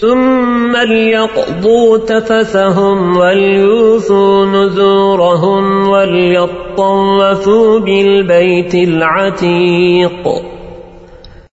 ثم ليقضوا تفثهم وليوفوا نذورهم وليطوفوا بالبيت العتيق.